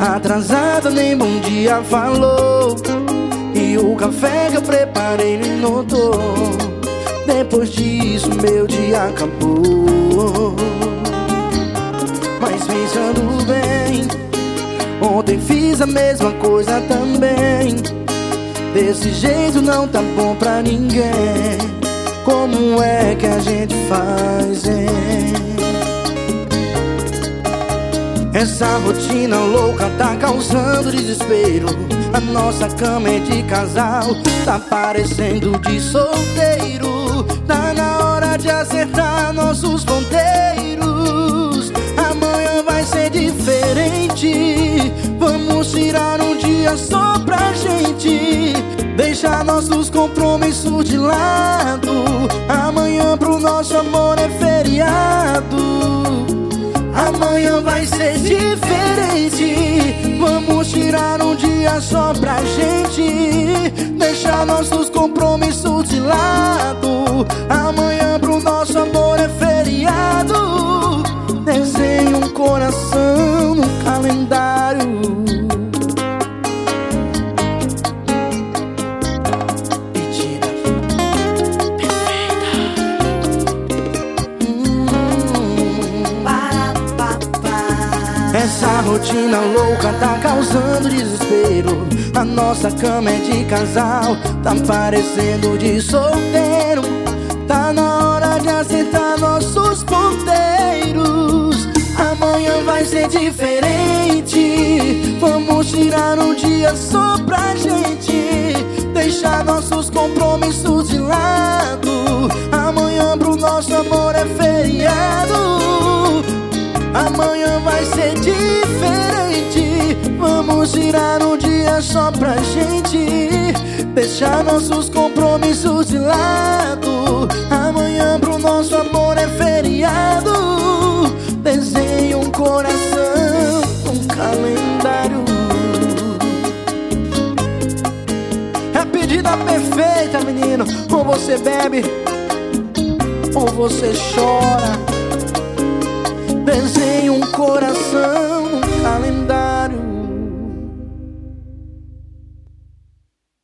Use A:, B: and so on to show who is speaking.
A: Atrasada nem bom dia falou. E o café que eu preparei ele notou. Depois disso meu dia acabou. Mas pensando bem Ontem fiz a mesma coisa também. Desse jeito não tá bom pra ninguém. Como é que a gente faz, hein? Essa rotina louca tá causando desespero. A nossa cama é de casal Tá parecendo de solteiro. Tá na hora de acertar nossos ponteiros. Amanhã vai ser diferente. Vamos tirar um dia só pra gente. Deixar nossos compromissos de lado ser diferente. Vamos tirar um dia só pra gente. Deixar nossos compromissos de lado. Amanhã pro nosso amor é feriado. Desenhe Essa rotina louca tá causando desespero. A nossa cama é de casal Tá parecendo de solteiro. Tá na hora de acertar nossos ponteiros. Amanhã vai ser diferente. Vamos tirar um dia só pra gente. Deixar nossos compromissos de lado. Amanhã pro nosso amor é feriado. Amanhã Tirar um dia só pra gente. Deixar nossos compromissos de lado. Amanhã pro nosso amor é feriado. Desenhe um coração, um calendário. É a pedida perfeita, menino. Ou você bebe Ou você chora. Desenhe um coração